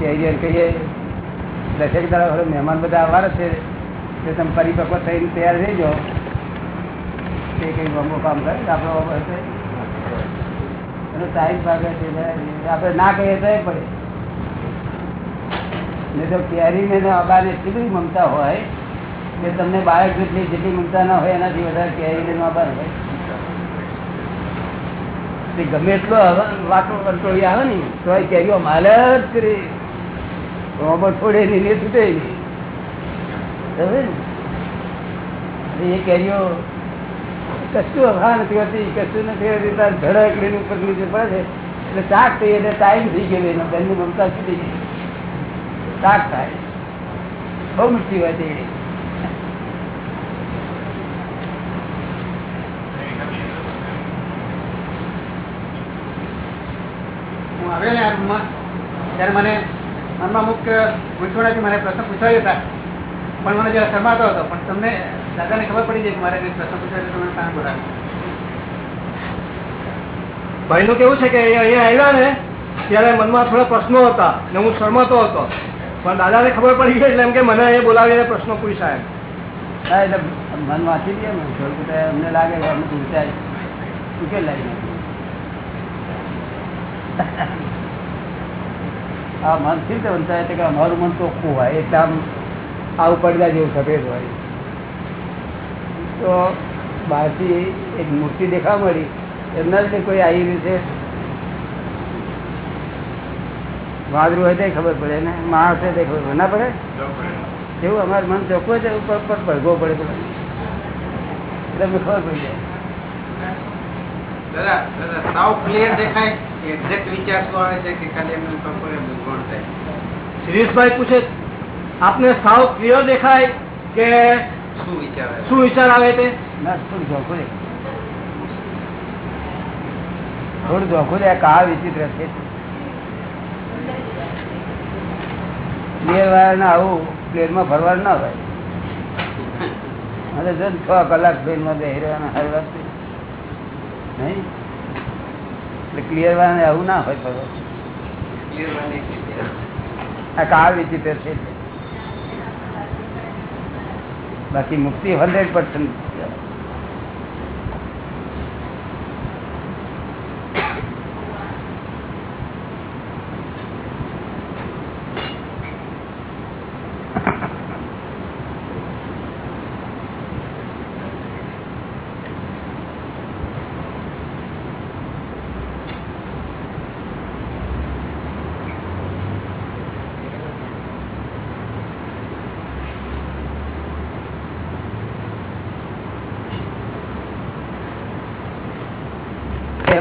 Carrier કહીએ દસેક દાડા મહેમાન બધા આવવાના છે. તે તમે પરિપક્વ થઈને તૈયાર થઈ જાઓ તે કંઈ બમો કામ કરે આપણો હશે. એનો ટાઈમ ભાગે છે આપણે ના કહીએ તો એ પડે. નહીં તો કેરીને ને અબાને બધી મમતા હોય કે તમને બાળક જેટલી જેટલી મમતા ના હોય એનાથી વધારે કેરીને ને અબાને હોય. ગમે એટલો વાતો કરતો આવે ને તો કેરીઓ માલ જ કરી. રોબો છોડે નહીં ને? છૂટે એ કેરીઓ કશું અભા નથી હોતી, કશું નથી હોતી, તાર ધડક લઈને ઉપર નીચે પડે. એટલે ચાક થઈ એટલે ટાઈમ થઈ ગયો એનો બેનની મમતા છૂટી ગઈ. ચાક થાય. બહુ મીઠી હોય છે હું આવ્યો ને આ રૂમમાં, ત્યારે મને મનમાં અમુક ગૂંચવણાથી મને પ્રશ્ન પૂછાયો હતા પણ મને જરા શરમાતો હતો. પણ તમને દાદાને ખબર પડી જાય કે મારે કંઈક પ્રશ્ન પૂછાયો તમે કામ બોલાવ્યો? ભાઈ નું કેવું છે કે એ અહીંયા આવ્યા ને ત્યારે મનમાં થોડા પ્રશ્નો હતા ને હું શરમાતો હતો. પણ દાદાને ખબર પડી ગઈ એટલે એમ કે મને એ બોલાવીને પ્રશ્નો પૂછ્યા એમ. હા એટલે મન વાંચી દે ને થોડું બધું અમને લાગે કે અમને ઉકેલ લાગી આ મન કેવી રીતે વંચાય છે કે અમારું મન ચોખ્ખું હોય, એટલે આમ આવું પડદા જેવું સફેદ હોય. તો બહારથી એક મૂર્તિ દેખાવા મળી, એમના રીતે કોઈ આવી રહ્યું છે? વાદરું હોય તો ખબર પડે, ને માણસ હોય તો ખબર પડે. ના પડે? એવું અમારું મન ચોખ્ખું છે? ઉપર પર પડઘો પડે એટલે ખબર પડી જાય. દાદા દાદા, સાવ ક્લિયર દેખાય. એક્ઝેક્ટ વિચાર શું આવે છે કે ખાલી એમને એમ કોણ થાય? શિરીષભાઈ પૂછે આપને સાવ ક્લિયર દેખાય કે શું વિચાર આવે? શું વિચાર આવે તે? થોડું જોખું દે આ વિચિત્ર છે. ક્લિયર વાળા ના આવું પ્લેનમાં ફરવાનું ના હોય. અને જો છ કલાક પ્લેનમાં બેસી રહેવાના સારી વાત છે. નહીં? ક્લિયર વાળાને આવું ના હોય પડે કાળ વિચિત્ર છે. બાકી મુક્તિ હંડ્રેડ પર્સન્ટ એમ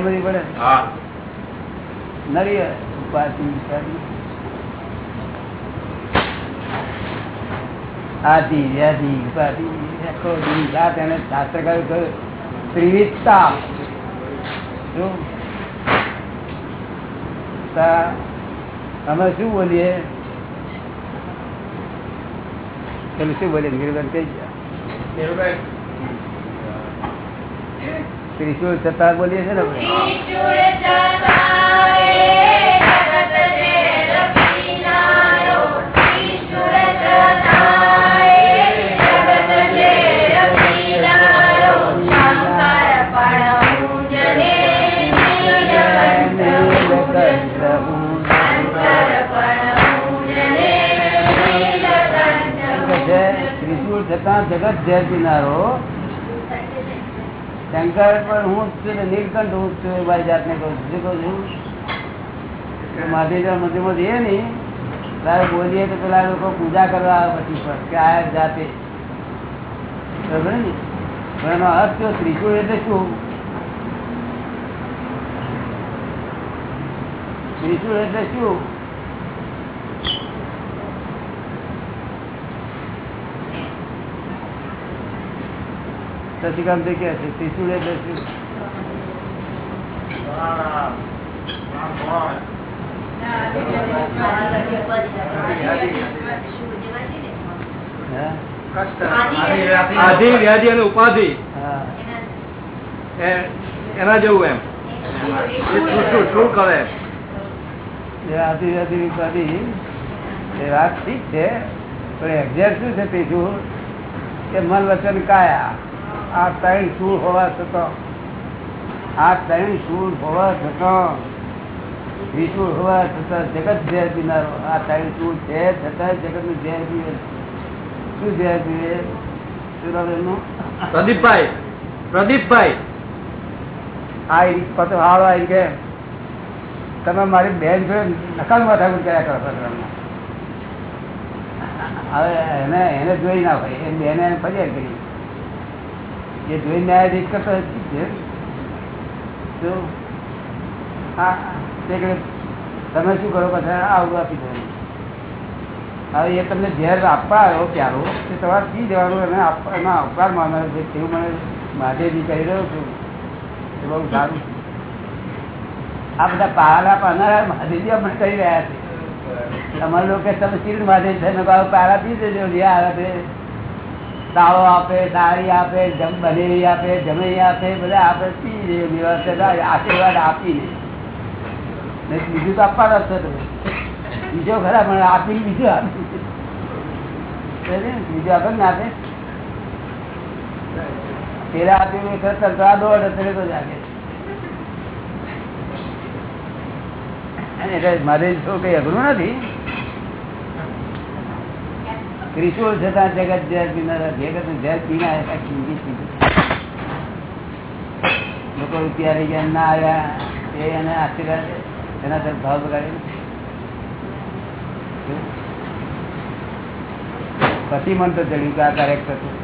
બધી પડે? નરી ઉપાધિ ઉપાધિ ઉપાધિ. આખો દી રાત શાસ્ત્રકાર કહ્યું ત્રિવિધતા. શું? અમે શું બોલીએ? પેલું શું બોલીએ? નિર્ભર કઈ ગયા. ત્રિશુળ છતાં બોલીએ છીએ ને આપણે? ત્રિશુળ છતાં જગત ઝેર પીનારો શંકર પણ હું જ છું નીલકંઠ હું જ છું મારી જાતને કહું છું. શું કહું છું? તો માધેશ્વર મંદિરમાં જઈએ ને ત્યારે બોલીએ તો પેલા લોકો પૂજા કરવા આવે પછી પર કે આ જાતે. બરાબર ને? પણ એનો અર્થ શું ત્રિશુળ એટલે શું? ત્રિશુળ એટલે શું? શશિકાંત કે છે ત્રિશુળ એટલે શું? આધિ વ્યાધિ અને ઉપાધિ. એ- એના જેવું એમ. શું શું શું કરે? જે આધી આધી એ વાત ઠીક છે પણ એક્ઝેક્ટ શું છે ત્રીજું કે મન વચન કાયા? આ ત્રણ શું હોવા છતાં આ ત્રણ શું હોવા છતાં વિશુળ હોવા છતાં જગત ઝેર પીનારો આ ત્રણ શું છે છતાં જગતનું ઝેર પીવે શું ઝેર પીવે પ્રદીપભાઈ. પ્રદીપભાઈ. આ પાછો હાલો આવી કે તમે મારી બેન જોડે નકામ માથાકૂટ કર્યા કરો છો હવે એને એને જોઈ ના હોય. એ બેને ફરિયાદ કરી. એ જોઈ ન્યાયાધીશ કરતા છે. તો હા તમે શું કરો? પછી આવું આપી દેવાનું હવે એ તમને ઝેર આપવા આવ્યો ત્યારો તે તમારે પી જવાનું એને એના અપકાર માનવાનો છે. તેવું મને મહાદેવજી કહી રહ્યો છું. એ બહુ સારું આ બધા પારા પાનારા મહાદેવજી અમને કહી રહ્યા છે. તમારા લોકો તમે શીલ મહાદેવ છે. મેં પારા પી દેજો જે આવે. દાળો આપે દાળી આપે, જમ બનેવી આપે જમઈ આપે બધા આપે, પી દિવસ આશીર્વાદ આપીને બીજું તો આપવાના છે તમે બીજો ખરા, પણ આપી બીજું આપે. બીજું આપે ને આપે. પેલા આપી ખરેખર તો આ દોડ અત્યારે તો જાગે. એટલે મારે શું કઈ અઘરું નથી. ત્રિશુળ છતાં જગત ઝેર પીનારા જગત ઝેર પીના એના કિંમતી ચીજ. લોકો રૂપિયા રહી ના આવ્યા એ એને આશીર્વાદ એના તરફ ભાવ બગાડે. પછી મન તો ચડ્યું કે આ કરેક્ટ હતું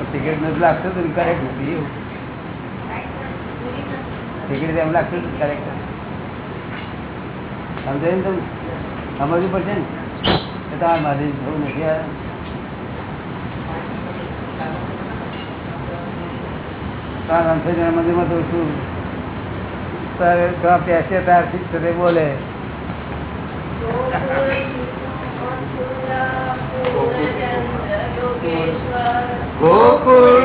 ટિકિટ નથી લાગતું તો કરેક્ટ નથી, એવું. ટિકિટ એમ લાગતું કરેક્ટ સમજાય તમને? સમજવું પડશે ને? કે તમારે મારી થવું નથી મંદિરમાં તો શું? તારે પેસે જ છે બોલે. ગોકુળ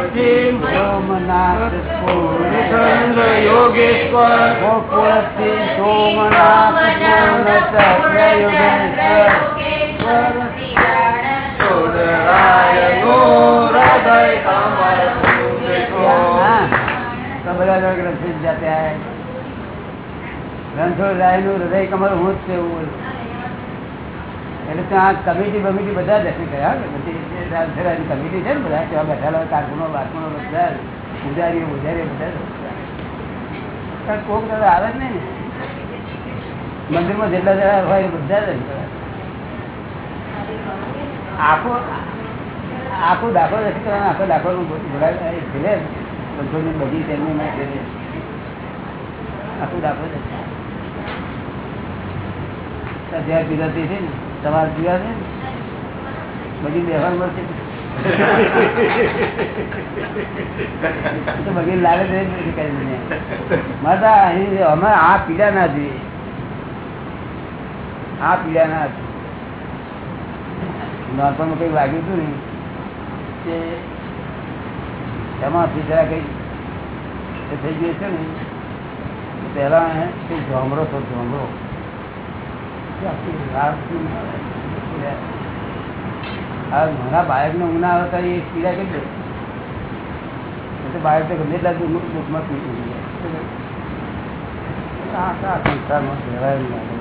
સોમનાથ પૂર્ણચંદ્ર યોગેશ્વર. ગોકુળથી સોમનાથ પૂર્ણચંદ્ર યોગેશ્વર. રણછોડરાયનું હૃદય કમર હું જ છે. એવું એટલે ત્યાં કમિટી બમિટી બધા દર્શન કર્યા રણછોડરાયની કમિટી છે. ને બધા ત્યાં બેઠેલા કારકુનો બારકુનો બધા પૂજારીઓ પૂજારીઓ બધા કોક આવે જ નહીં ને. મંદિરમાં જેટલા જણા હોય બધા દર્શન આખો આખો દાખલો નથી કરવાનો આખો દાખલો છે બધું બધી તેમની છે આખો દાખલો પીરાતી છે ને તમારે પીવા છે બધી આ પીડા ના જોઈએ. આ પીડા ના નાનપણમાં કઈ વાગ્યું હતું ને, કે એમાંથી જરા કઈ થઈ ગયું છે ને પહેલાં કઈ ઝોમરો તો ઝોમરો મારા બાળકને ઊંઘ ના આવતા એ પીડા કેટલી એટલે બાળક તો ગમે એટલા દુઃખ- દુઃખમાં પીડી. જાય સંસારમાં કહેવાય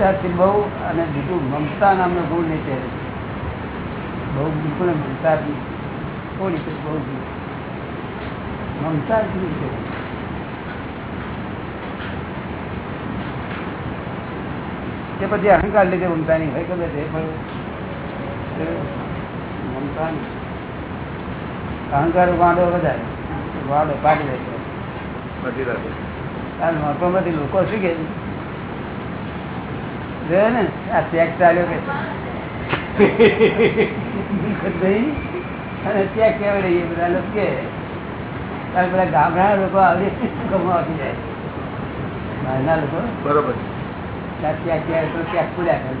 લાગે બહુ અને બીજું મમતા નામનો ગુણ નહીં પહેરે બહુ બિલકુલ મમતા થોડી તો બહુ મમતા જ નહીં. છે. તે પછી અહંકાર લીધે મમતા નહીં હોય ગમે તે પણ મમતા અહંકાર વાંડો વધારે. વાંડો પાડી દે છે. લોકો શું કે જોયો ને? આ ચેક ચાલ્યો કે અને ચેક કેવડે બધા લોકો કે કારણ પેલા ગામડા લોકો આવી ગમો આપી જાય. બહારના લોકો. બરોબર. ચેક ક્યારે તો ચેક ખુલ્યા કરે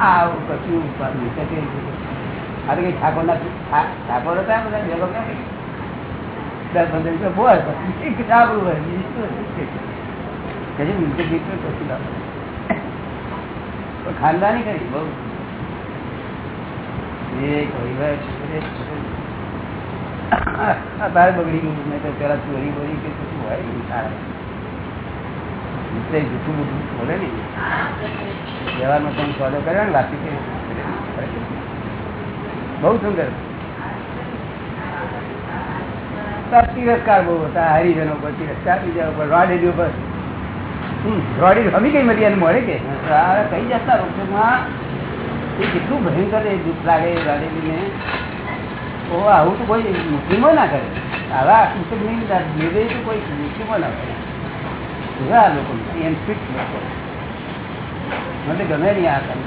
આવું કશું આ તો કઈ ઠાકોર ના ઠાકોર હતા બધા? ભેગો ક્યાં દસ પંદર રૂપિયા બોલ સારું હોય ખાનદાની કરી, બહુ. આ તારે બગડી ગયું પેલા ચોરી બોરી કે શું હોય ને તારે એટલે જૂઠું બધું બોલે ને વ્યવહારમાં તમે સોદો કર્યો ને વાપી બહુ સુંદર. તાર તિરસ્કાર બહુ હતા, હરિજનો પર તિરસ્કાર બીજા ઉપર રાડેડી ઉપર રોડી હમી કઈ મળી મળે કે કઈ જતા રોકમાં એ કેટલું ભયંકર એ દુઃખ લાગે ગાડીને ઓ, આવું તો કોઈ મુસ્લિમો ના કરે. આવા મુસ્લિમ નિર્દય તો કોઈ મુસ્લિમો ના કરે. એવા લોકો. એમ ફિટ લોકો. મને ગમે નહીં આ કામ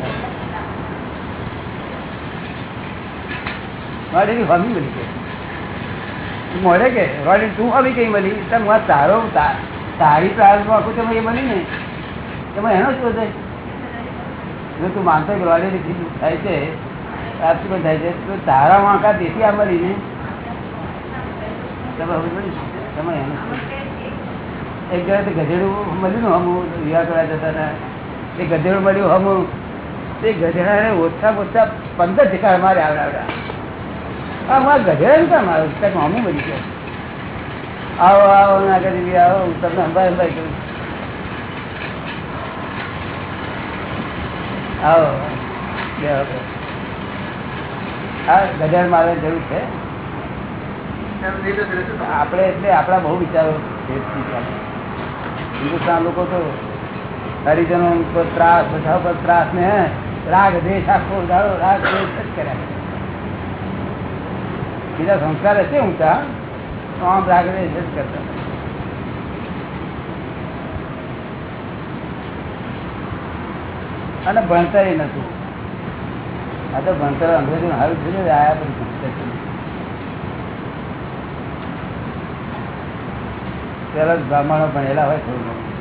મારે હમી મળી કે મળે કે રોડી, તું હમી કઈ મળી તમે તારો, તા- તારી પ્રાર્થ આખું તમે એ બની ને એમાં એનો શું થાય તું માનતો થી થાય છે આપતું થાય છે. તો તારા વાંકા દેતી આ બની ને તમે હવે તમે એનો એક જણા તો ગધેડું મળ્યું ને હમું, વિવાહ કરવા જતા હતા. એ ગધેડું મળ્યું હમું. તે ગધેડાને ઓછા ઓછા પંદર ઠેકાણ મારે આવડાવડા આ મારા ગધેડા ને કામ આવે હમું મળી ગયો આવો આવો, ના કરી આવો તમને અંબાઈ અંબાઈ કરું આવો હવે. આ મારે જરૂર છે? આપણે એટલે આપણા બહુ વિચારો હિન્દુસ્તાન લોકો તો હરિજનો પર ત્રાસ, બધા પર ત્રાસ ને રાગ દેશ આખો રાગ દેશ જ કર્યા કરે. બીજા સંસ્કાર હશે ઊંચા આમ રાગ જ કરતા. અને ભણતર નથી. આ તો ભણતર અંગ્રેજી હારું. પેલા બ્રાહ્મણો ભણેલા હોય થોડું.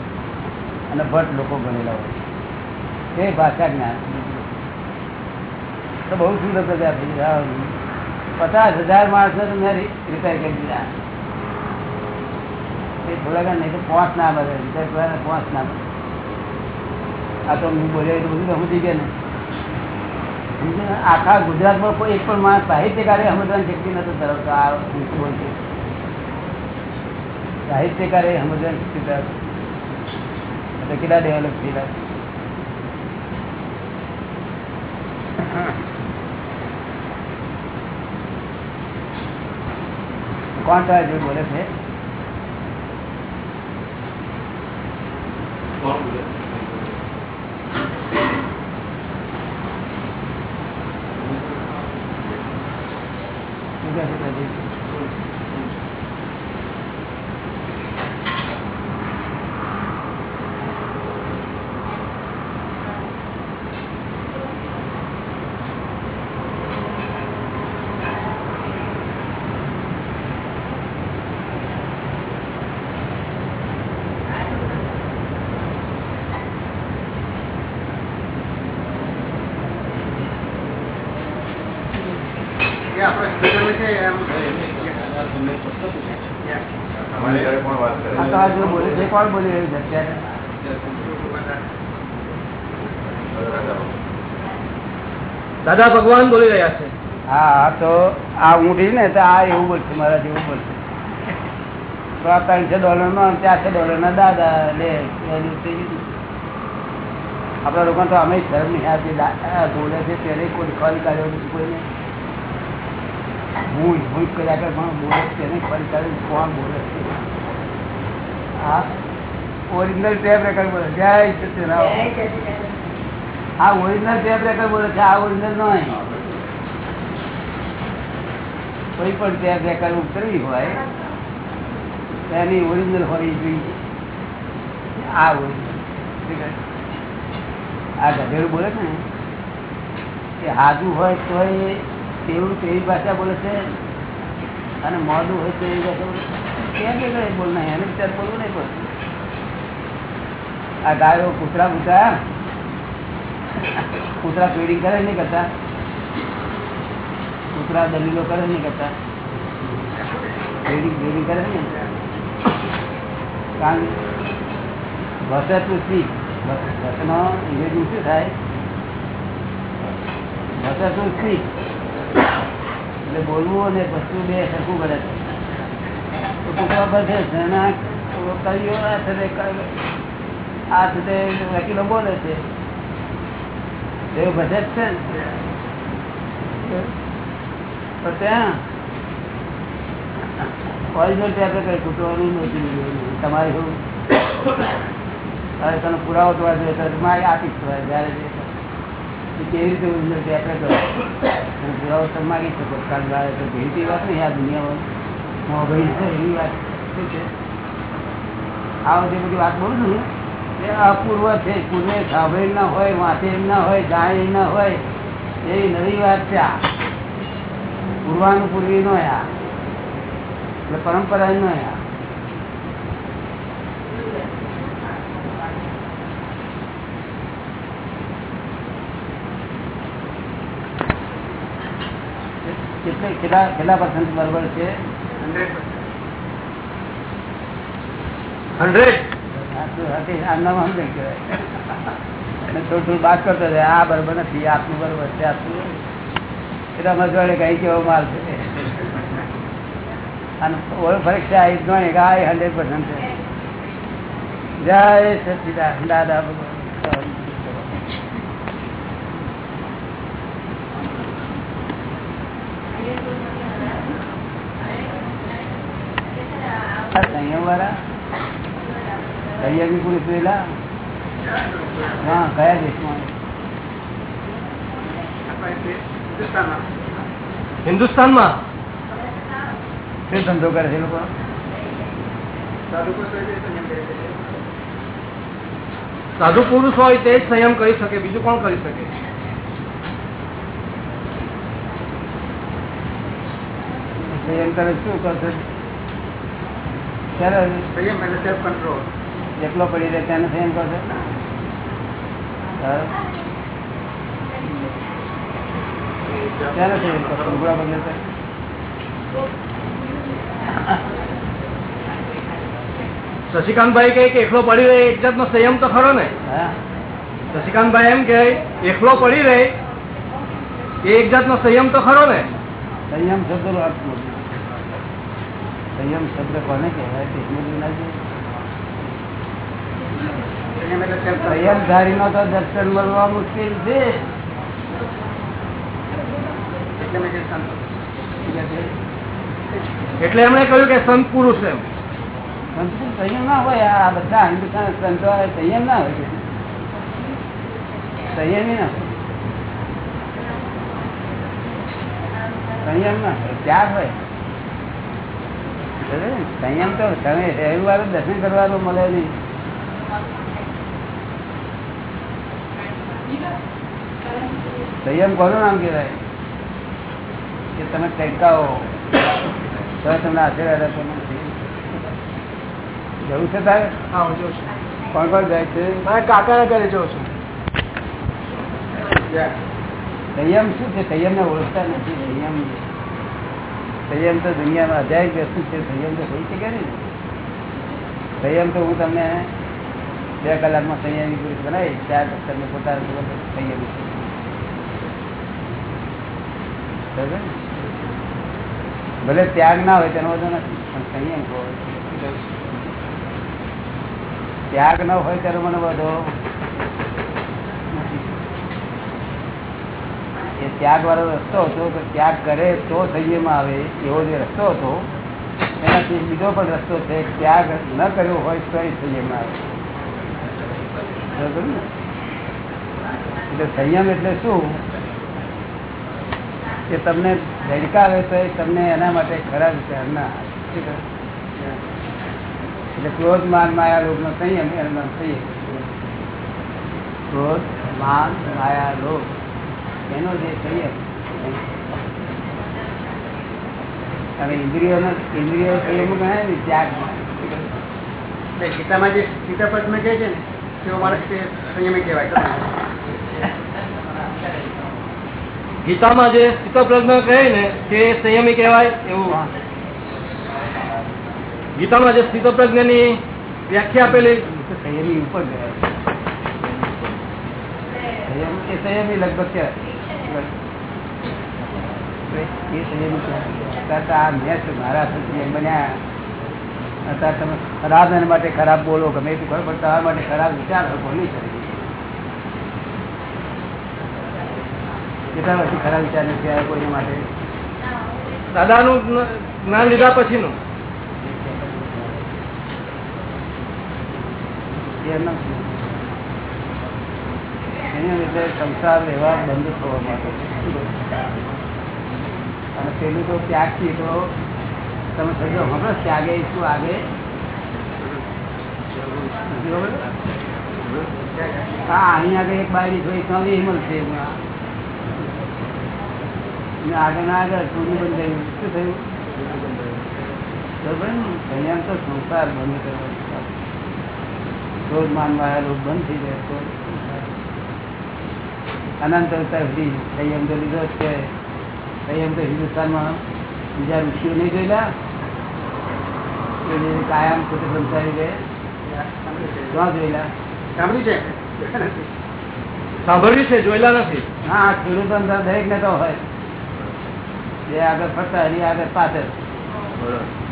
અને ભટ્ટ લોકો ભણેલા હોય. એ ભાષા જ્ઞાન. તો બહુ સુંદર પ્રજા થઈ પચાસ હજાર માણસો મેં રિપેર કરી દીધા. એ થોડા ઘણા નહીં, તો પાંચ ના બધે રિપેર કરવાના પાંચ ના બધે. આ તો હું બોલ્યો એટલું બધું સમજી ગયા ને? આખા ગુજરાતમાં કોઈ એક પણ માણસ સાહિત્યકારે સમજવાની શક્તિ નતો ધરાવતો. આ હોય છે. સાહિત્યકારે સમજવાની શક્તિ ધરાવતો. કેટલા ડેવલપ થયેલા કોણ તારા જોડે બોલે છે શું કહે છે પ્રદીપ? એ આપણો હિન્દુ ધર્મ છે એમ તમારી ઘરે પણ વાત કરે આ તો આ જો બોલે છે કોણ બોલી રહ્યું છે અત્યારે દાદા ભગવાન બોલી રહ્યા છે. હા તો આ ઊંઘી ને તો આ એવું બોલશે મારા જેવું બોલશે. તો આ ત્રણસો ડોલર નો ચારસો ડોલર ના દાદા લે એનું થઈ ગયું. આપણા લોકો તો અમે શરમ નહીં આવતી. દા- બોલે છે ત્યારે કોઈ ખોરી કાઢ્યો નથી કોઈને. હું હું કર્યા કર પણ બોલે છે તેને ખોરી કાઢ્યો કોણ બોલે છે? આ ઓરિજિનલ ટેપ રેકર્ડ બોલે. જય સત્યનારાયણ આ ઓરિજિનલ ટેપ રેકર્ડ બોલે છે આ ઓરિજિનલ નહીં કોઈ પણ ટેપ રેકર્ડ ઉતરવી હોય તેની એની ઓરિજિનલ હોવી જોઈએ. આ ઓરિજિનલ આ ગધેડું બોલે છે ને એ હાજુ હોય તો એ તેવું તેવી ભાષા બોલે છે અને મોડું હોય તો એવી ભાષા બોલે કેમ કે કઈ બોલ નહીં એને વિચાર બોલવું નહીં પડતું. આ ગાયો કૂતરા કૂતરા કૂતરા ફીડિંગ કરે નહીં કરતા? કૂતરા દલીલો કરે નહીં કરતા? ગ્રેડિંગ ગ્રેડિંગ કરે ને કારણ વસે સ્પીક વસનો ઇંગ્રેજી શું થાય? વસે સ્પીક એટલે બોલવું અને વસ્તુ બે સરખું કરે છે. કૂતરા છે જેના કવિઓ આ સાથે વકીલો બોલે છે. એવું બજેટ છે. પણ ત્યાં કઈ ખૂટવાનું નથી. તમારે તને પુરાવો તો તો મારે આપીશ તો જ્યારે કેવી રીતે ઓરિજિનલ ટેપ તમે માગી શકો કારણ કે વાત નહીં આ દુનિયામાં. મોબાઈલ છે એવી વાત. છે? આ બધી બધી વાત બોલું છું અપૂર્વ છે. પૂર્વે સાંભળેલ ના હોય વાંચે ના હોય જાણે ના હોય એવી નવી વાત છે આ. પૂર્વાનું પૂર્વી નો આ. એટલે પરંપરા નો આ. કેટલા કેટલા પર્સન્ટ બરોબર છે? હંડ્રેડ. હંડ્રેડ? આ બરોબર નથી બરોબર છે આપનું એટલે કઈ કેવો માલ છે અને ઓળ પરીક્ષા આવી ગણી કે આ હંડ્રેડ પર્સન્ટ છે દાદા ભગવાન સંયમ વાળા સંયમી પુરુષ પેલા હા કયા દેશમાં? હિન્દુસ્તાનમાં. હિન્દુસ્તાનમાં શું ધંધો કરે છે લોકો? સાધુ પુરુષો હોય તે જ સંયમ કરી શકે બીજું કોણ કરી શકે? સંયમ કરે શું કરશે? સંયમ એટલે સેલ્ફ કંટ્રોલ એકલો પડી રહે તેને. ત્યારે બદલે છે? શશિકાંતભાઈ કહે કે એકલો પડી રહે એક જાતનો સંયમ તો ખરો ને? શશિકાંતભાઈ એમ કે એકલો પડી રહે એ એક જાતનો સંયમ તો ખરો ને? સંયમ શબ્દ નો અર્થ સંયમ શબ્દ કોને કહેવાય? ના જોઈએ. સંયમ એટલે સેલ્ફ સંયમ ધારી નો તો દર્શન મળવા મુશ્કેલ છે. એટલે એમણે કહ્યું કે સંત પુરુષ એમ. સંતો સંયમ ના હોય આ બધા હિન્દુસ્તાન સંતો સંયમ ના હોય. સંયમી ના સંયમ ના ત્યાર હોય. સંયમ તો તમે રવિવારે દર્શન કરવાનું મળે નહીં. સંયમ કોનું નામ કહેવાય? કે તમે ટેકાઓ. તો તમને આશીર્વાદ આપો જવું છે છું. કોણ કોણ જાય છે? મારા કાકાના ઘરે જવું છું. સંયમ શું છે? સંયમ ને ઓળખતા નથી. સંયમ સંયમ તો દુનિયામાં અજાય વસ્તુ છે. સંયમ તો હોઈ શકે ને સંયમ તો હું તમને બે કલાકમાં સંયમી પુરુષ બનાવી, ચાર તમને પોતાના સંયમી ભલે ત્યાગ ના હોય તેનો વધુ નથી, પણ સંયમ હોય ત્યાગ ન હોય તેનો મને વધો એ ત્યાગ વાળો રસ્તો હતો કે ત્યાગ કરે તો સંયમ આવે, એવો જે રસ્તો હતો, એનાથી બીજો પણ રસ્તો છે, ત્યાગ ન કર્યો હોય તો સંયમ આવે? એટલે સંયમ એટલે શું? કે તમને ધડકાવે તો તમને એના માટે ખરાબ વિચાર ના? એટલે ક્રોધ, માન, માયા લોક નો સંયમ એનું નામ સંયમ ક્રોધ, માન, માયા લોક એનો જે સંયમ. અને ઇન્દ્રિયોનો, ઇન્દ્રિયો સંયમ ગણાય ને ત્યાગ. ગીતામાં જે પદ કહે છે ને તેવો માણસ તે સંયમી કહેવાય. ગીતામાં જે સ્થિતપ્રજ્ઞ કહે ને તે સંયમી કહેવાય એવું. ગીતામાં જે સ્થિતપ્રજ્ઞની વ્યાખ્યા આપેલી સંયમી ઉપર સંયમ લગભગ એ સંયમી મારા બન્યા. અત્યારે તમે ખરાબ એના માટે ખરાબ બોલો ગમે તે કરો પણ તમારા માટે ખરાબ વિચાર બોલી શકે કેટલા પછી ખરાબ વિચાર નથી આવ્યો કોઈના માટે? દાદાનું જ્ઞાન લીધા પછીનું. એના સંસાર લેવા બંધ થવા માટે અને પેલું તો ત્યાગથી તો તમે સમજો હમણાં શું આગે? નથી હા અહીં આગળ એક બાયડી તો એ મળશે. અને આગળ આગળ બંધ થયું. શું થયું? બરોબર ને સંયમ તો સંસાર બંધ કરવાનો ક્રોધ માન વાળા બંધ થઈ જાય, તો અનંત સંયમ તો લીધો છે. સંયમ તો હિન્દુસ્તાનમાં બીજા ઋષિઓ નહીં જોયેલા કાયમ પોતે સંસારી રહે. ક્યાં જોયેલા સાંભળ્યું છે? સાંભળ્યું છે જોયેલા નથી. હા ખેડૂતો અંદર દરેક ને તો હોય. જે આગળ ફરતા એની આગળ પાછળ.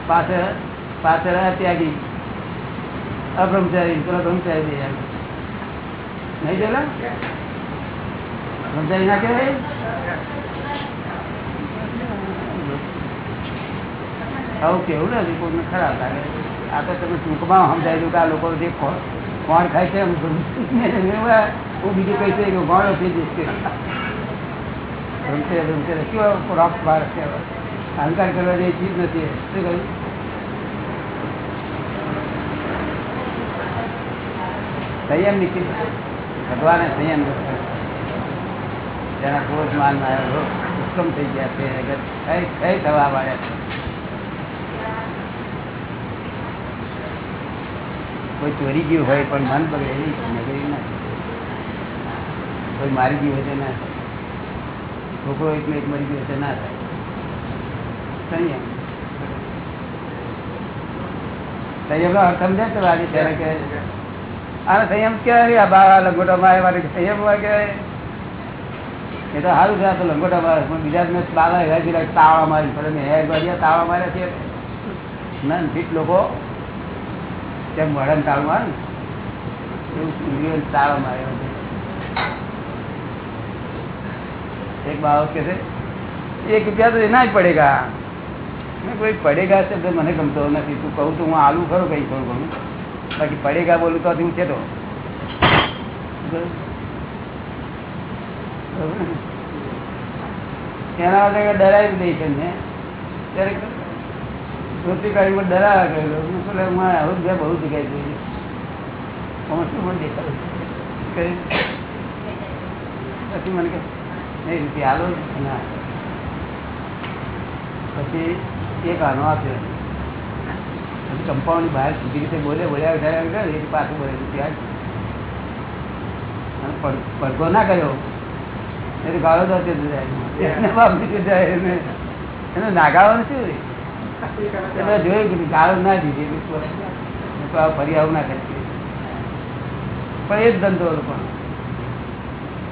પાછળ પાછળ ત્યાગી અબ્રહ્મચારી પેલો બ્રહ્મચારી નહીં જોયેલા? બ્રહ્મચારી ના કહેવાય? આવું કેવું નથી કોઈને ખરાબ લાગે. આ તો તમે ટૂંકમાં સમજાય દઉં કે આ લોકો જે કોણ ખાય છે હું બીજું કહી છે કે ગોળો થઈ જઈશ કે રમતે રમતે કેવો રોક બાર છે અહંકાર કરવા જેવી ચીજ નથી. શું કહ્યું? સંયમ નીકળી ભગવાને સંયમ. જેના ક્રોધ માન ઉત્તમ થઈ ગયા છે. કઈ થવા વાળ્યા છે. કોઈ ચોરી ગયું હોય પણ મન બગડે નહીં નગરી ના કોઈ મારી ગયું હોય તો ના થાય. છોકરો એકને એક મરી ગયો તો ના થાય. સંયમ નો અર્થ સમજે તો આજે ત્યારે કે આને સંયમ કહેવાય આ બાવા લંગોટા મારે માટે સંયમ કહેવાય. એ તો સારું થયા તો લંગોટા મારે પણ બીજા મેં બાવા એવા તાવા મારી પડે મેં હેર બાજ્યા તાવા માર્યા છે. ના ફીટ લોકો તેમ વડન તાળ મારે એવું સૂર્ય તાળ માર્યો એક બાબત કે છે, એક રૂપિયા તો એના જ પડેગા કોઈ પડેગા શબ્દ મને ગમતો નથી. તું કહું તો હું આલુ ખરો કઈ થોડું ઘણું. બાકી પડેગા બોલું તો હું છે તો એના માટે ડરાવી દઈશ છે ને. ત્યારે ધોતી કાઢી ડરાવા ગયેલો હું શું મારે આવું જ બહુ જગ્યાએ જોઈ આમાં શું પણ દેખાડું પછી મને કે નહીં રીતે આલો ના. પછી એક આનો આપ્યો. પછી કમ્પાઉન્ડની બહાર સીધી રીતે બોલે બોલ્યા વધારે એ પાછું બોલે ત્યાં અને પડ- પડઘો ના કર્યો. એ તો ગાળો જાય. એને બાપ એને. નાગાવાનું શું? જોયું કીધું ગાળું ના દીધી ફરી આવું ના કરી પણ એ જ ધંધો પણ.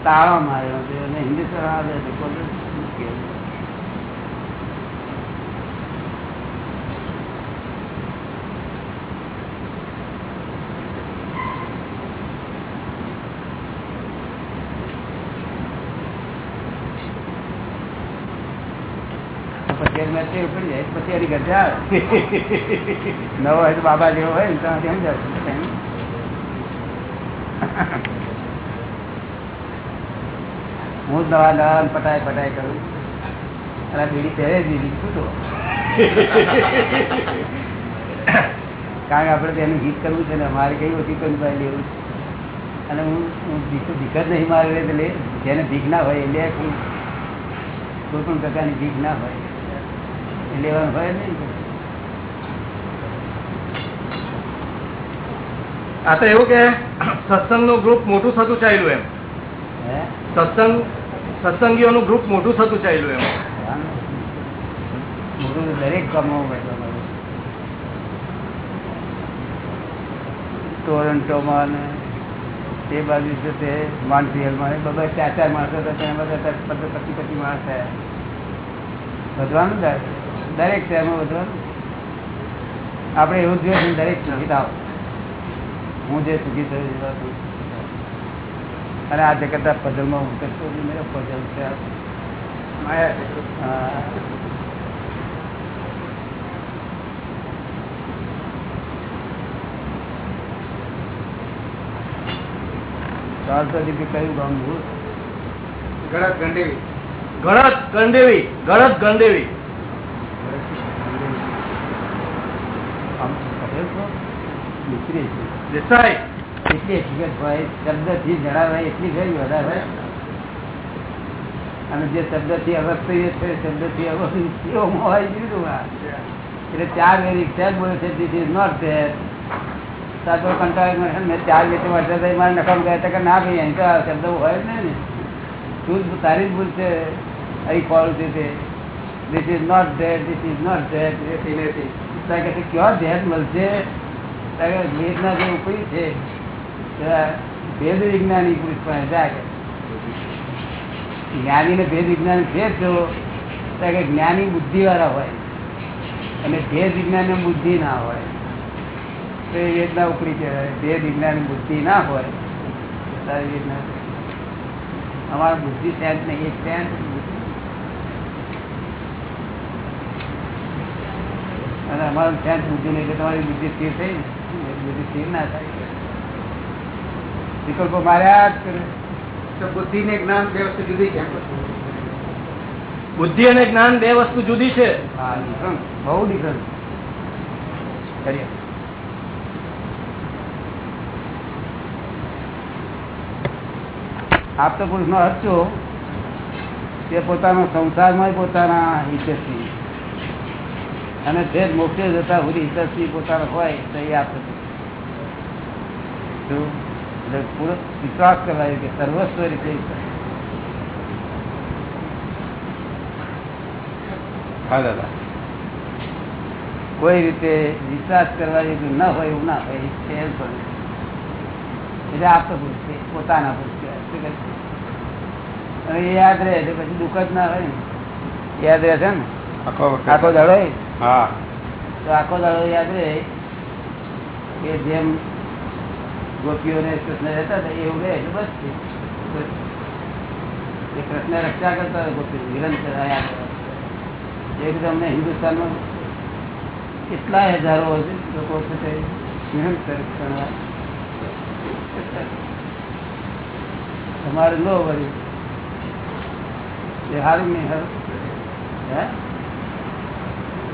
તાળો માર્યો હિન્દુસ્તાન આવે નવો હોય બાબા જેવો હોય ને ત્યાંથી સમજાવ હું દવા નવા પટાય પટાય કરું. અને બીડી પહેરે દીધી શું તો કારણ કે આપણે તેનું ગીત કરવું છે ને, મારે કઈ ઓછી પણ ભાઈ લેવું અને હું ભીખ ભીખ જ નહીં મારે, એટલે જેને ભીખ ના હોય એ લે કોઈ પણ પ્રકારની ભીખ ના હોય. લેવાનું હોય નહીં. આ તો એવું કે સત્સંગનું ગ્રુપ મોટું થતું ચાલ્યું એમ. સત્સંગ સત્સંગીઓનું ગ્રુપ મોટું થતું ચાલ્યું એમ. મોટું દરેક તમારું. ટોરન્ટોમાં ને તે બાજુ છે તે મોન્ટ્રીયલમાં એ બધા ચાર ચાર માણસો હતા ત્યાં બધા પચીસ પચીસ માણસ થયા. વધવાનું જ દરેક શહેરમાં વધવાનું આપણે એવું જોઈએ છે દરેક સુખી થાવ હું જે સુખી થયો એવા હું. અને આ જગત પઝલમાં હું કરતો મેરો પઝલ છે. છે. ચાલતો કયું ગામ ગળત ગંડેવી. ગણત ગંડેવી ગણત ગંડેવી આમ પટેલ છો દીકરી છે દેસાઈ. એટલી હકીકત હોય શબ્દથી જણાવાય એટલી ગઈ વધારે અને જે શબ્દથી અવસ્થિત છે શબ્દથી અવસ્થિત હોય જુદું આ. એટલે ચાર વેરી સેલ બોલે છે ધીસ ઇઝ નોટ ધેર સાતો કંટાળ મેં ચાર વેચે વર્ષે થઈ મારે નકામ ગયા હતા કે ના ભાઈ અહીં તો આ શબ્દ હોય જ નહીં ને. તું તારી જ ભૂલ છે? અહીં કોલ છે તે. This is not there this is not there નથી કે ક્યાં ધ્યાન મળશે? વેદના જે ઉપરી છે ભેદ વિજ્ઞાની પુરુષ પણ જાગે જ્ઞાની ને ભેદ વિજ્ઞાન છે ત્યાં કે જ્ઞાની બુદ્ધિ વાળા હોય. અને ભેદ વિજ્ઞાન બુદ્ધિ ના હોય. તો એ વેદના ઉપરી કહેવાય ભેદ વિજ્ઞાન બુદ્ધિ ના હોય. વેદના અમારા બુદ્ધિ સેન્સ નહીં એક સેન્સ અને અમારું સેન્સ બુદ્ધિ નહીં તમારી બુદ્ધિ સ્થિર થઈ ને. બુદ્ધિ સ્થિર ના થાય. વિકલ્પો માર્યા જ કરે. તો બુદ્ધિ ને જ્ઞાન બે વસ્તુ જુદી છે. બુદ્ધિ અને જ્ઞાન બે વસ્તુ જુદી છે. હા ડિફરન્સ બહુ ડિફરન્સ કરીએ. આપતો પુરુષ નો અર્થ? તે પોતાનો સંસારમાં પોતાના હિતેશી અને જ મોક્ષે જતા સુધી હિતેશી પોતાનો હોય તો એ આપતો? એટલે પૂરો વિશ્વાસ કરવાય કે સર્વસ્વ રીતે હા દાદા. કોઈ રીતે વિશ્વાસ કરવા ના હોય એવું ના હોય છે. એટલે આપતો પુરુષ છે પોતાના પુરુષ છે? એ યાદ રહે એટલે પછી દુઃખ જ ના હોય ને. યાદ રહે છે ને? આખો દાડો હા. તો આખો દાડો યાદ રહે કે જેમ ગોપીઓને કૃષ્ણ રહેતા હતા એવું રહે એટલે બસ એ કૃષ્ણ રક્ષા કરતા હોય ગોપી નિરંતર. એ રીતે અમને હિન્દુસ્તાનમાં કેટલા હજારો લોકો છે તે નિરંતર. તમારે લો વળી. એ સારું નહીં સારું હે?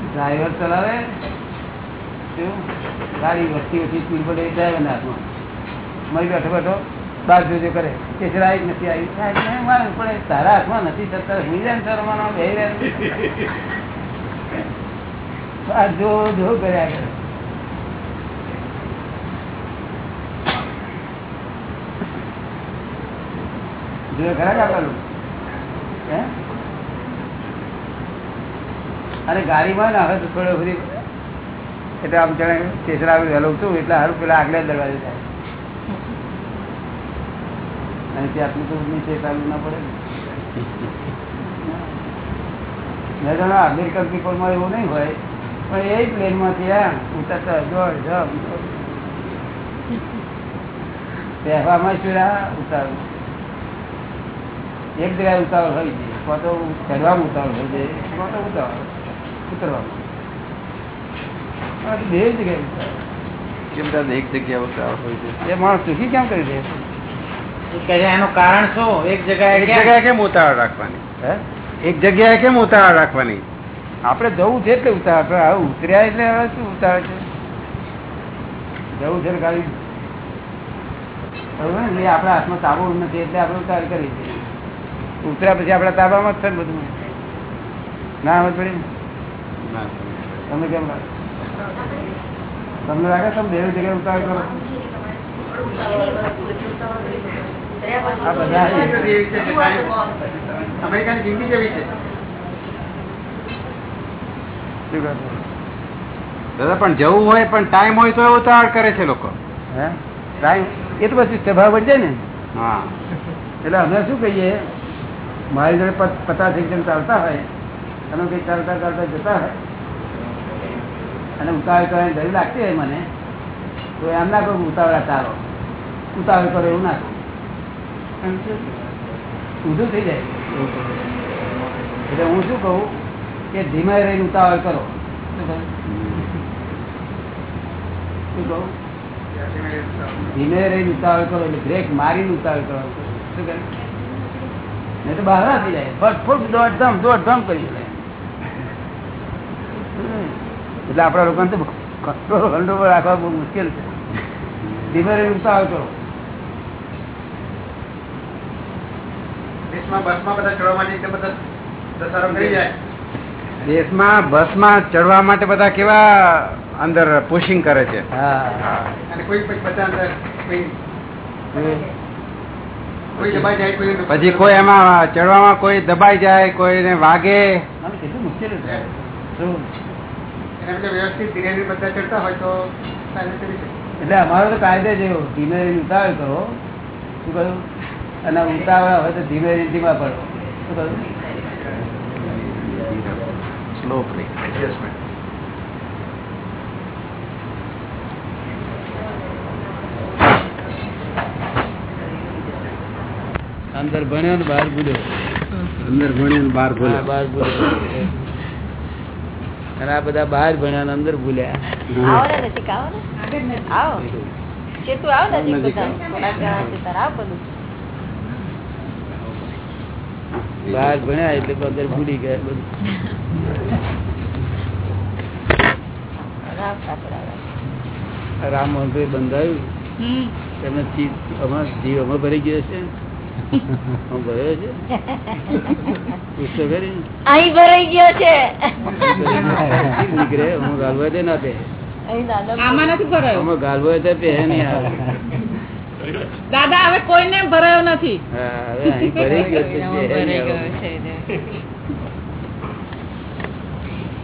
ડ્રાઈવર ચલાવે શું ગાડી વસ્તી વસ્તી સ્પીડ પડે ડ્રાઈવર હાથમાં. મરી બેઠો બેઠો બાર જોજો કરે. કે આવી. નથી આવી પણ તારા હાથમાં નથી થતા. હું જાય ને તારો બે બાર જો જો કર્યા કરે જો ખરા કે આપેલું હે? અને ગાડીમાં ના હવે તો થોડો બધી એટલે આમ જાણે સ્ટેશન આવી વહેલો છું એટલે હારું પેલા આગળ દરવાજે જાય. અને આટલું તો નીચે ચાલવું ના પડે. ને. મેં જાણો અમેરિકન પીપલમાં એવું નહીં હોય પણ એ પ્લેનમાંથી આ ઉતરતા જોડ જમ પહેવામાં શું ઉતારું. એક જગ્યાએ ઉતાવળ હોય છે કાં તો ચડવામાં ઉતાવળ હોય છે કાં તો ઉતાવળ ઉતરવામાં બે જગ્યાએ ઉતાવળ. કેમ એક જગ્યા ઉતાવળ હોય છે? એ માણસ સુખી કેમ કરી દે? એનું કારણ શું? એક જગ્યાએ એક જગ્યાએ કેમ ઉતાવળ રાખવાની? હે? એક જગ્યાએ કેમ ઉતાવળ રાખવાની? આપણે જવું છે એટલે ઉતાવળ ઉતર્યા એટલે હવે શું ઉતાવળ છે? જવું છે ખાલી? બરોબર ને? આપણા હાથમાં તાબો નથી એટલે આપણે ઉતાવળ કરી છે. ઉતર્યા પછી આપણા તાબામાં જ છે બધું? ના આવે પડી ના? તમને કેમ તમને લાગે તમે બે જગ્યાએ ઉતાવળ કરો? અમેરિકાની જિંદગી છે? દાદા પણ જવું હોય પણ ટાઈમ હોય તો ઉતાવળ કરે છે લોકો. હે? ટાઈમ એ તો પછી સ્વભાવ જાય ને. હા. એટલે અમે શું કહીએ મારી જોડે પચાસ એક જણ ચાલતા હોય અને કંઈક ચાલતા ચાલતા જતા હોય અને ઉતાવળ કરવાની જરૂર લાગતી હોય મને તો એમ ના કહું ઉતાવળા ચાલો. ઉતાવળ કરો એવું ના કહું. ઊંધું થઈ જાય. એટલે હું શું કહું કે ધીમે રહીને ઉતાવળ કરો? ધીમે રહીને ઉતાવળ કરો એટલે બ્રેક મારીને ઉતાવળ કરો. શું કરે નહીં તો બહાર થઈ જાય. ફટફટ દોડધામ દોડધામ કરી જાય એટલે આપણા લોકોને તો કંટ્રોલ કંટ્રોલ રાખવા બહુ મુશ્કેલ છે. ધીમે રહીને ઉતાવળ કરો. દેશમાં બસમાં બધા ચડવા માટે બધા દસારો કરી જાય? દેશમાં બસમાં ચડવા માટે બધા કેવા અંદર પુશિંગ કરે છે? કોઈ પછી કોઈ કોઈ દબાઈ જાય પછી કોઈ એમાં ચડવામાં કોઈ દબાઈ જાય કોઈને વાગે? મુશ્કેલ છે. શું? એના વ્યવસ્થિત ધીરે ધીરે બધા ચડતા હોય તો સારી રીતે રીતે. એટલે અમારો તો કાયદો જેવો ધીમે ઉતાર કરો. શું કહ્યું? અને ઉતાવળ હોય તો ધીમે ધીમે પડો. સ્લો અંદર ભણ્યો ને બહાર ભૂલ્યો. અંદર ભણ્યું બહાર હા, બહાર ભૂલ્યો. અને આ બધા બહાર ભણ્યા ને અંદર ભૂલ્યા. આવો ને નજીક આવો ને. આવો. ચેતુ આવો નજીક બધા થોડાક આવો બધું. બહાર ભણ્યા એટલે અંદર ભૂલી ગયા બધું. રામ મંદિર બંધાયું. હમ. ચીજ અમાર જીવ અમે ભરી ગયો છે. ભર્યો છે. ભરાઈ ગયો છે. નીકળે. હું ગાલવા દે ના તે અહીં દાદા આમાં નથી ભરાયો? અમે ગાલવો તો પહે નહીં આવે દાદા હવે કોઈને ભરાયો નથી.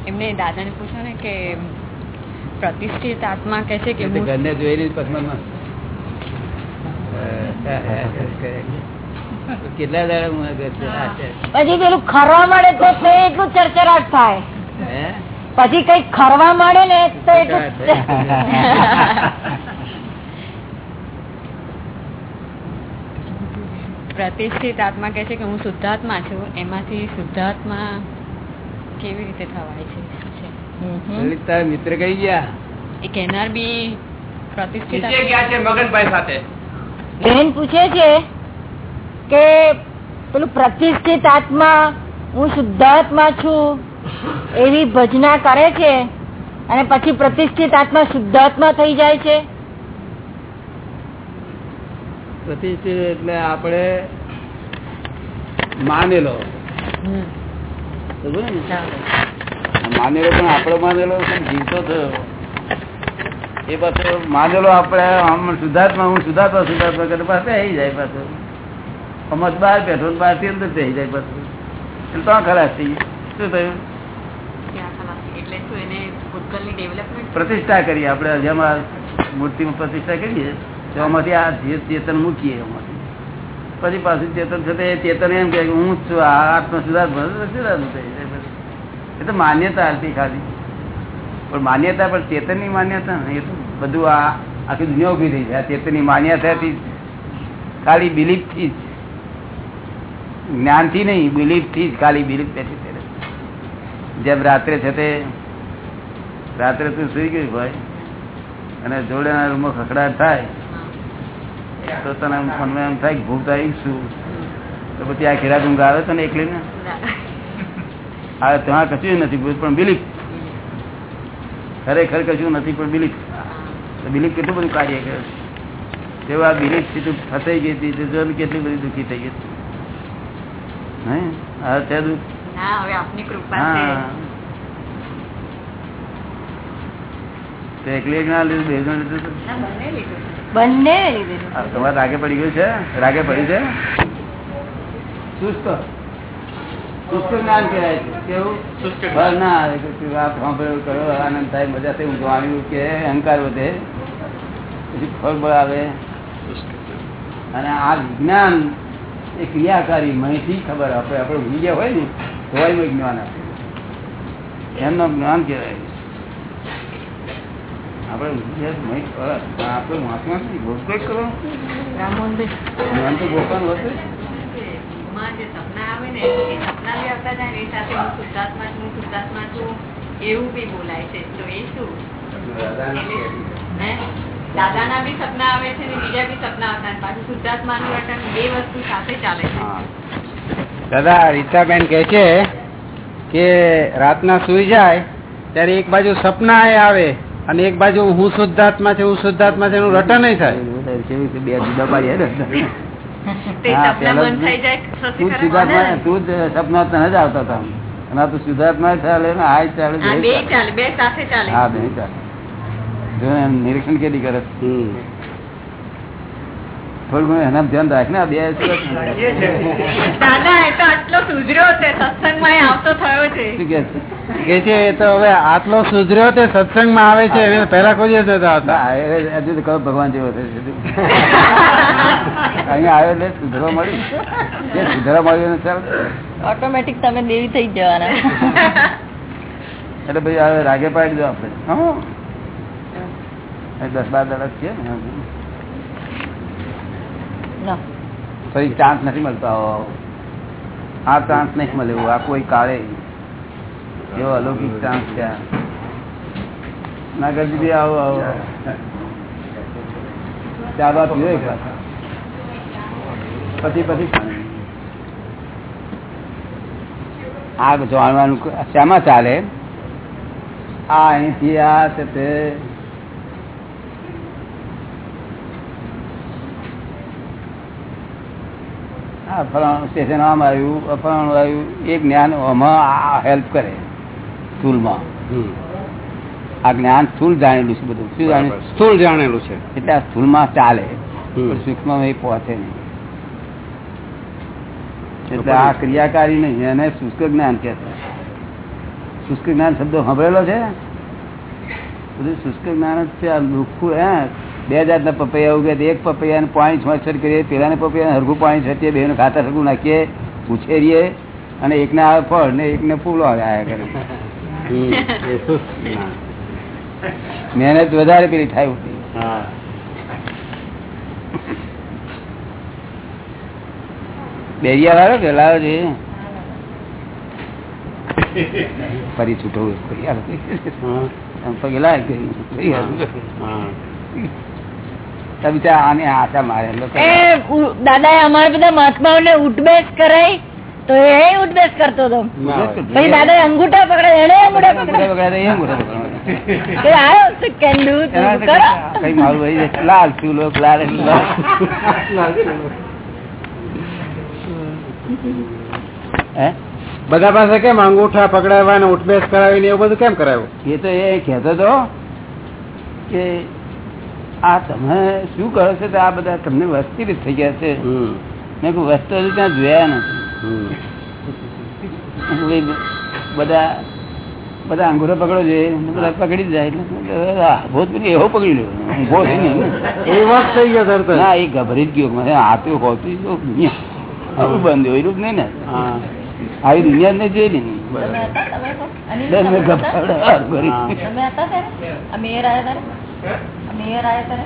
એમને દાદા દાદાને પૂછો ને કે પ્રતિષ્ઠિત આત્મા કે છે કે ઘરને જોઈ કેટલા દાડા. પછી પેલું ખરવા મળે તો તે એટલું ચરચરાટ થાય. પછી કઈ ખરવા મળે ને તો એટલું પ્રતિષ્ઠિત આત્મા કહે છે કે હું શુદ્ધાત્મા છું એમાંથી શુદ્ધાત્મા કેવી રીતે થવાય છે? લલિત મિત્ર કઈ ગયા? એ કહેનાર બી પ્રતિષ્ઠિત ગયા છે મગનભાઈ સાથે? બેન પૂછે છે કે પેલું પ્રતિષ્ઠિત આત્મા હું શુદ્ધાત્મા છું એવી ભજના કરે છે? અને પછી પ્રતિષ્ઠિત આત્મા શુદ્ધાત્મા થઈ જાય છે? પ્રતિષ્ઠિત એટલે આપણે માનેલો. માનેલો પણ આપણો માનેલો જીવતો થયો. એ પાછો માનેલો આપણે આમ શુદ્ધાત્મા હું શુદ્ધાત્મા સુધાર્થમાં કરે પાસે આવી જાય પાછો. અમત બહાર બેઠો ને બહારથી અંદર થઈ જાય પાછું. એટલે તો ખલાસ થઈ શું થયું? પ્રતિષ્ઠા કરીએ આપણે જેમાં મૂર્તિમાં પ્રતિષ્ઠા કરીએ. તો આમાંથી આ ચેતન મૂકીએ પછી પાછું ચેતન છે તે ચેતન એમ કે હું છું, આ આત્મ સુધાર પછી. એ તો માન્યતા હતી ખાલી. પણ માન્યતા, પણ ચેતનની માન્યતા ને એ તો બધું આ આખી દુનિયા ઊભી થઈ છે આ ચેતનની માન્યતાથી ખાલી બિલીફથી જ. જ્ઞાનથી નહીં બિલીફથી જ ખાલી બિલીફ બેઠી છે જેમ રાત્રે છે તે, રાત્રે તું સુઈ ગયું ભાઈ અને જોડેના રૂમમાં ખખડાટ થાય તો તને મનમાં એમ થાય ભૂખ થાય શું? તો પછી આ ખેરા ડુંગા આવે તને એકલી ને? આ ત્યાં કશું નથી ભૂત પણ બિલીફ ખરેખર કશું નથી પણ બિલીફ તો બિલીફ કેટલું બધું કાર્ય કરે તેવું આ બિલીફથી ફસાઈ ગઈ હતી જો કેટલી બધી દુઃખી થઈ ગઈ હે? હા તે દુઃખ? હવે આપની કૃપા છે. હા. તો એકલી ના લીધું બે જણ લીધું? ના, બંને તમારે રાગે પડી ગયું છે? રાગે પડી છે? સુસ્ત. સુસ્ત જ્ઞાન કહેવાય છે. કેવું? બળ ના આવે કે તું સાંભળ્યું કરો આનંદ થાય મજા થઈ ઊંઘ આવ્યું કે અહંકાર વધે પછી ફળ બળ આવે. અને આ વિજ્ઞાન એ ક્રિયાકારી મહીથી ખબર આપે. આપણે ગયા હોય ને તોય જ્ઞાન આપે. એમનું જ્ઞાન કહેવાય આપણે વાંચવા નથી કરો. તો સપના આવે શુદ્ધાત્મા છું શુદ્ધાત્મા? દાદાના બી સપના આવે ને બીજા બી સપના આવતા પાછું શુદ્ધાત્માનું રટન બે વસ્તુ સાથે ચાલે છે. દાદા રીતાબેન કે છે કે રાતના સુઈ જાય ત્યારે એક બાજુ સપના એ આવે અને એક બાજુ હું શુદ્ધાત્મા છે હું શુદ્ધાત્મા છે એનું રટન થાય. બે જુદા પાડીએ ને? તે શુદ્ધાત્મા જ સપના તને જ આવતા હતા. અને આ તો શુદ્ધાત્મા ચાલે ને આ ચાલે હા, બે ચાલે. નિરીક્ષણ કેદી કરે? થોડું ઘણું એના ધ્યાન રાખ ને આ બે દાદા એ તો આટલો સુધર્યો છે સત્સંગમાં આવતો થયો છે. કે છે? એ તો હવે આટલો સુધર્યો તે સત્સંગમાં આવે છે એને પહેલા કોઈ હજુ તો કહો ભગવાન જેવો છે અહીંયા આવ્યો એટલે સુધરવા મળ્યું. જે સુધરવા મળ્યું ચાલ. ઓટોમેટિક તમે દેવી થઈ જવાના. એટલે ભાઈ હવે રાગે પાડી દો આપણે. દસ બાર દાડા છે ને ના. ફરી ચાન્સ નથી મળતો આ ચાન્સ નહીં મળે આ કોઈ કાળે એવો અલૌકિક ચાન્સ છે નાગરજી બી આવો આવો ચાર વાર પીવો પછી પછી આ જાણવાનું શામાં ચાલે આ અહીંથી આ છે તે આ ફલાણું સ્ટેશન આમ આવ્યું ફલાણું આવ્યું એ જ્ઞાન આમાં હેલ્પ કરે સ્થૂલમાં. આ જ્ઞાન સ્થૂલ જાણેલું છે બધું. શું જાણ્યું સ્થૂળ જાણેલું છે. એટલે આ સ્થૂલમાં ચાલે. સૂક્ષ્મમાં એ પહોંચે નહીં. એટલે આ ક્રિયાકારી નહીં એને શુષ્ક જ્ઞાન કે શુષ્ક જ્ઞાન શબ્દો સાંભળેલો છે? બધું શુષ્ક જ્ઞાન જ છે આ દુઃખું હે. બે જાતના પપૈયા ઉગે એક પપૈયાને પાણી છોછર કરીએ પેલાને પપૈયાને હરખું પાણી છટીએ બેનું ખાતર હરખું નાખીએ ઉછેરીએ અને એકને આવે ફળ ને એકને ફૂલો આવ્યા કરે. મહેનત વધારે પેલી થાય બેરિયા વાળો કે લાવો છે ફરી છૂટો ફરી અમારા બધા ઉઠબેસ તો એ ઉઠબેસ કરતો હતો. પછી અંગૂઠા પકડે એને અંગૂઠા પકડે. લાલ ચૂલો લાલ પાસે કેમ અંગૂઠા પકડાવવા ને ઉઠબેસ કરાવીને એવું બધું કેમ કરાવ્યું એ તો એ કેતો હતો કે આ તમે શું કરો છો તો આ બધા તમને વસ્તી રીત થઈ ગયા છે? મેં કોઈ વસ્તુ હજુ ત્યાં જોયા નથી. બધા બધા અંગૂઠો પકડો જોઈએ બધા પકડી જ જાય એટલે મેં ભૂત એવો પકડી લ્યો. ઊભો થઈને એ વાત થઈ ગયો સર ના એ ગભરી જ ગયો મને આપ્યો હોતી તો દુનિયા આવું બંધ હોય રૂપ નહીં ને. હા. આવી દુનિયા ને જોઈ નહીં એટલે મેયર આવ્યા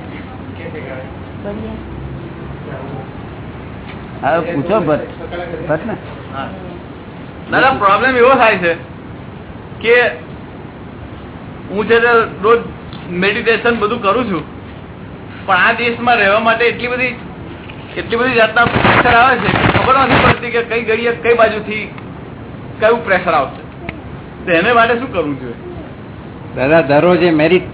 હવે પૂછો ભટ્ટ. ભટ્ટ ને? દાદા પ્રોબ્લેમ એવો થાય છે કે હું છે તે રોજ મેડિટેશન બધું કરું છું પણ આ દેશમાં રહેવા માટે એટલી બધી એટલી બધી જાતના પ્રેશર આવે છે ખબર નથી પડતી કે કઈ ઘડીએ કઈ બાજુથી કયું પ્રેશર આવશે. તો એને માટે શું કરવું જોઈએ? દાદા દરરોજ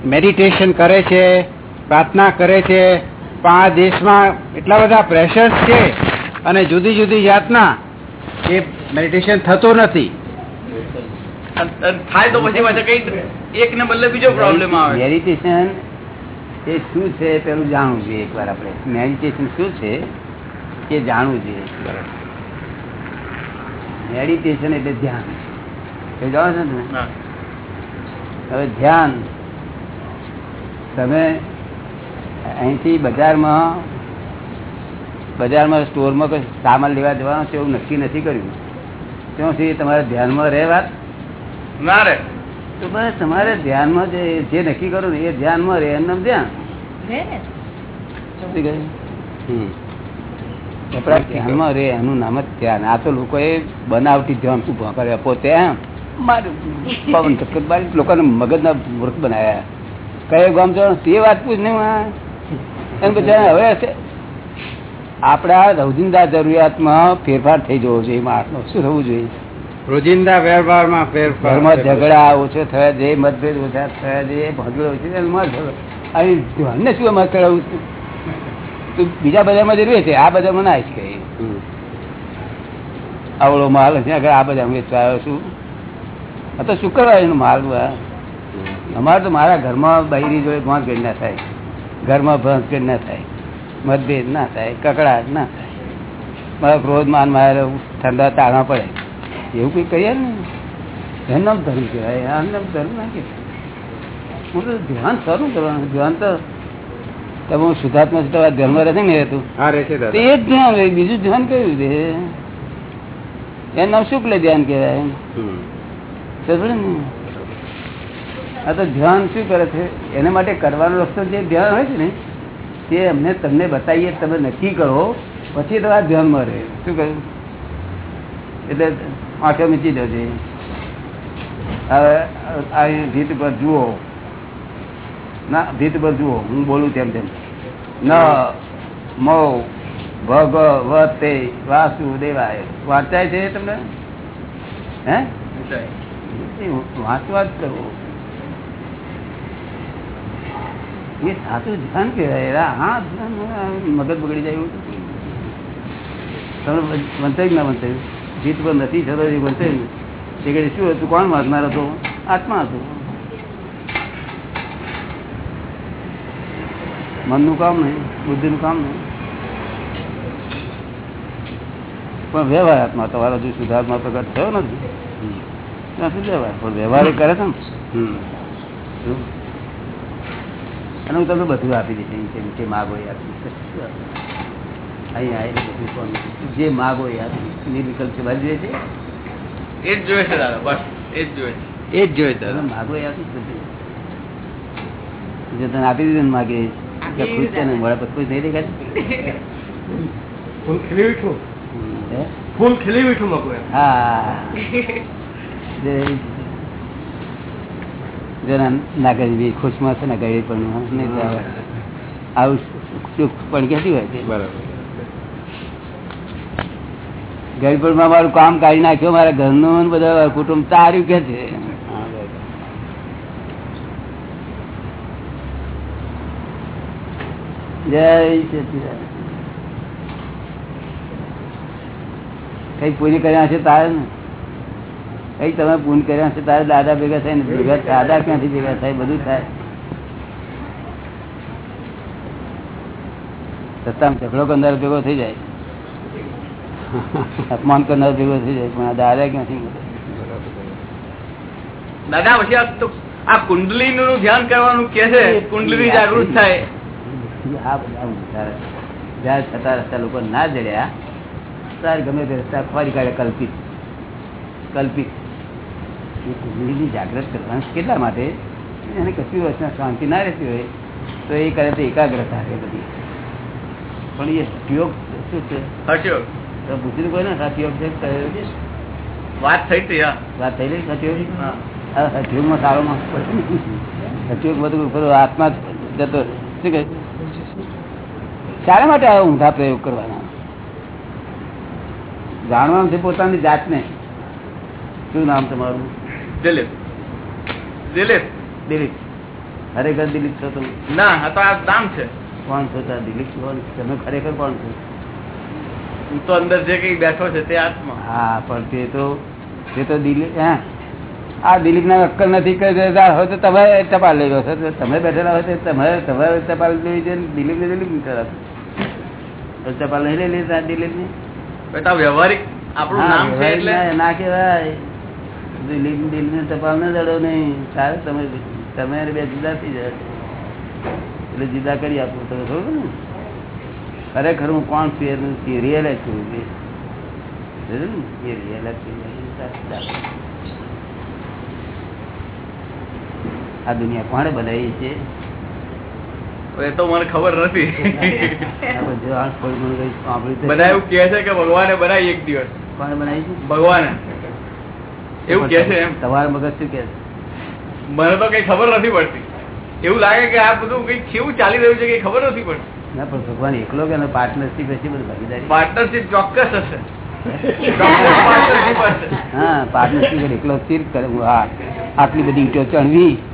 મેડિટેશન કરે છે પ્રાર્થના કરે છે. પણ આ દેશમાં એટલા બધા પ્રેશર્સ છે અને જુદી જુદી જાતના એ મેડિટેશન થતું નથી. અને- અને થાય તો પછી કઈ એક ને બદલે બીજો પ્રોબ્લેમ આવે. મેડિટેશન એ શું છે પેલું જાણવું જોઈએ એકવાર આપણે. મેડિટેશન શું છે એ જાણવું જોઈએ મેડિટેશન એટલે ધ્યાન. જાણો છો ને. હવે ધ્યાન. તમે અહીંથી બજારમાં બજારમાં સ્ટોરમાં કોઈ સામાન લેવા જવાનો છે એવું નક્કી નથી કર્યું. ત્યાં સુધી તમારે ધ્યાનમાં રહે વાત? ના રે તો બસ તમારે ધ્યાનમાં જે જે નક્કી કરો ને એ ધ્યાનમાં રહે એમ ધ્યાન. હમ. આપણા ધ્યાનમાં રહે એનું નામ જ ધ્યાન. આ તો લોકોએ બનાવટી ધ્યાન શું કર્યા પોતે એમ. પવન ચક્કર બારી લોકોને મગજના મૂર્ખ બનાવ્યા કયો ગામ છો? તે વાત પૂછ ને એમ પછી હવે આપણા રોજિંદા જરૂરિયાતમાં ફેરફાર થઈ જવો જોઈએ માણસનો શું થવું જોઈએ? રોજિંદા વ્યવહારમાં ફેરફાર ઘરમાં ઝઘડા ઓછો થયા જોઈએ મતભેદ ઓછા થયા જોઈએ ભગડો ઓછો અહીં ધ્યાનને શું એમાં કરાવું છું? તું બીજા બજારમાં જરૂરી છે આ બજારમાં ના જ કઈ આવડો માલ છે આગળ આ હું વેચવા આવ્યો છું. આ તો શુક્રવારનો માલ આ. અમારે તો મારા ઘરમાં બહેરી જોડે ભાંત ગઈ ના થાય. ઘરમાં ભાંત ગઈ ના થાય. મતભેદ ના થાય. કકડાટ ના થાય. મારા ક્રોધ માન મારે ઠંડા તાળા પડે. એવું કંઈ કહીએ ને? એનું ધર્મ કહેવાય. આ ધર્મ ના કહેવાય. હું તો ધ્યાન સારું કરવાનું. ધ્યાન તો તમે હું શુદ્ધાત્મા છું તમારા ધ્યાનમાં રહેશે ને રહેતું હા રહેશે એ જ ધ્યાન બીજું ધ્યાન કયું છે? એનું નામ શુક્લ ધ્યાન કહેવાય. આ તો ધ્યાન શું કરે છે? એના માટે કરવાનો રસ્તો જે ધ્યાન હોય છે ને, તે અમને તમને બતાવીએ, તમે નક્કી કરો. પછી તમારા ધ્યાનમાં રહે. શું કહ્યું એટલે આંખે મીચી છે હવે, આ ભીત પર જુઓ. ના ભીત પર જુઓ. હું બોલું તેમ તેમ. ન મો ભગવતે વાસુદેવાય. વાંચાય છે તમને? હે? વાંચવા કરવો એ સાચું ધ્યાન કહેવાય. હા, ધ્યાન મગજ બગડી જાય તમે વંચાય ના વંચાય. જીત પણ નથી થતો એ વંચાય. એ કહે, શું હતું? કોણ વાંચનાર હતો? આત્મા હતો. મનનું કામ નહીં, બુદ્ધિનું કામ નહીં. પણ વ્યવહાર આત્મા, તમારો જે સુધાર્થમાં પ્રગટ થયો નથી. ત્યાં સુધી વ્યવહાર પણ વ્યવહાર એ કરે છે ને. અને હું તમને બધું આપી દઈશ જેમ જે માગો એ આપી અહીં આવીને બધું જે માગો એ આપી નિર્વિકલ્પ છે? બાજુ છે? એ જ જોઈએ છે દાદા બસ એ જ જોઈએ એ જ જોઈએ દાદા માગો એ બધું. જો તને આપી દીધું ને માગે કે ખુશ છે ને મોડા પર ખુશ થઈ દેખાય ફૂલ ખીલી બેઠું ફૂલ ખીલી બેઠું મગું હા. જેના ખુશમાં મારું કામ કાઢી નાખ્યું, મારા ઘરનું નું બધા કુટુંબ તાર્યું કે છે. કઈ પૂરી કર્યા છે તારે ને? કઈ તમે પૂન કર્યા છે તારે દાદા ભેગા થાય ને ભેગા દાદા ક્યાંથી ભેગા થાય? બધું થાય. રસ્તામાં ઝઘડો કરનાર ભેગો થઈ જાય. અપમાન કરનાર ભેગો થઈ જાય પણ આ દાદા ક્યાંથી દાદા પછી આ કુંડલી નું ધ્યાન કરવાનું કે છે? કુંડલી જાગૃત થાય. આ બધા જ્યાં છતાં રસ્તા લોકો ના જડ્યા ત્યારે ગમે તે રસ્તા ફરી કાઢે કલ્પિત. કલ્પિત. એ કુંડલીની જાગ્રત કરવાનું કેટલા માટે? એને કશું વર્ષના શાંતિ ના રહેતી હોય તો એ કરે તો એકાગ્રતા રહે બધી. પણ એ યોગ શું છે? તો પૂછ્યું કોઈ ને સાચી યોગ છે? વાત થઈ હતી વાત થઈ રહી સતયોગ સતયુગમાં સારો માણસ પડે. બધું ઉપર આત્મા જતો શું કહે? શાના માટે આવા ઊંધા પ્રયોગ કરવાના? જાણવાનું છે પોતાની જાતને. શું નામ તમારું? દિલીપ. દિલીપ. દિલીપ. ખરેખર દિલીપ છો તમે. ના તો આ નામ છે. કોણ છો ત્યાં? દિલીપ કોણ? તમે ખરેખર કોણ છો? હું તો અંદર જે કઈ બેઠો છે તે આત્મા. હા પણ તે તો તે તો દિલીપ હા? આ દિલીપ ના અક્કલ નથી હોય તો તમે ટપાલ લઈ લો. છો તમે બેઠેલા હોય તો તમારે તમારે ટપાલ લેવી છે દિલીપ ને દિલીપની તરફ ટપાલ નહીં લઈ લે દિલીપની બેટા વ્યવહારિક આપણું નામ છે એટલે? ના કહેવાય. દિલીપ દિલીપ ટપાલ ને દડો નહીં. સારું તમે તમે બે જુદા થઈ જાય એટલે જુદા કરી આપું તમે ખબર ને? ખરેખર હું કોણ છું એનું રિયલ છું એ. આ દુનિયા કોણે બનાવી છે? એ તો મને ખબર નથી. એવું કે છે કે ભગવાને બનાવી એક દિવસ. કોણે બનાવી છે? ભગવાને. એવું કે છે એમ? તમારા મગજ શું કે છે? મને તો કઈ ખબર નથી પડતી. એવું લાગે કે આ બધું કઈ કેવું ચાલી રહ્યું છે કઈ ખબર નથી પડતી. ના પણ ભગવાન એકલો કે પાર્ટનરશીપ હશે બધું ભાગીદારી? પાર્ટનરશીપ ચોક્કસ હશે. હા પાર્ટનરશીપ એકલો સ્થિર કરે. હા આટલી બધી ઈટો ચણવી.